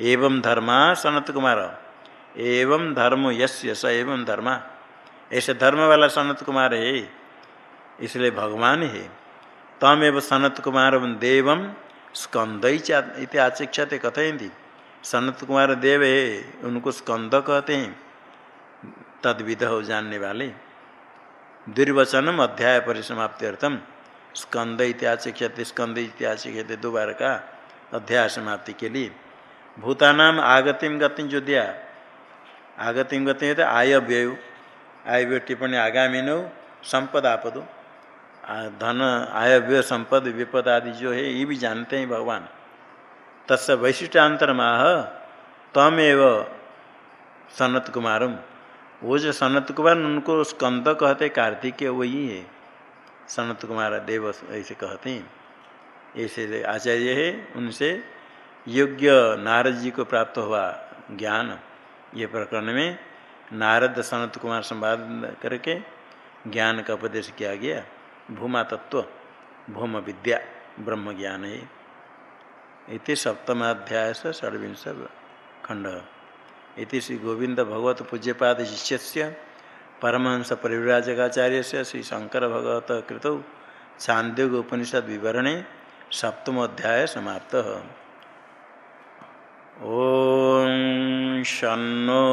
एवं धर्मा सनत कुमार। एवं धर्म यस्य स एवं धर्मा। ऐसे धर्म वाला सनत कुमार है। इसलिए भगवान है। तमेव सनत कुमार देवम स्कंद इति आचक्षते कथयती सनत कुमार देव उनको स्कंद कहते हैं। तद विध हो जानने वाले। दुर्वचनम अध्याय परिसमाप्त्यर्थम स्कंद इतिहास ख्याति स्कंद ख्याति दोबारा का अध्याय समाप्ति के लिए। भूतानाम आगतिम गति जो दिया। आगतिम गति तो आय व्यय। आय व्यय टिप्पणी आगामी नो संपद धन आय व्यय संपद, विपद आदि जो है, ये भी जानते हैं भगवान। तस् वैशिष्टान्तर माह तमेव सनत कुमारम। वो जो सनत कुमार, उनको स्कंद कहते, कार्तिक वही है। सनत कुमार, देव ऐसे कहते हैं। ऐसे आचार्य है, उनसे योग्य नारद जी को प्राप्त हुआ ज्ञान। ये प्रकरण में नारद सनत कुमार संवाद करके ज्ञान का उपदेश किया गया। भूमा तत्व भूम विद्या ब्रह्म ज्ञान है। इति सप्तमाध्याय से षड्विंश खंड इति श्री गोविंद भगवत पूज्यपाद शिष्य से परमहंस परिव्राजकाचार्य से श्री शंकर भगवत कृत छांदोग उपनिषद विवरणे सप्तम अध्याय समाप्त। ओम शनो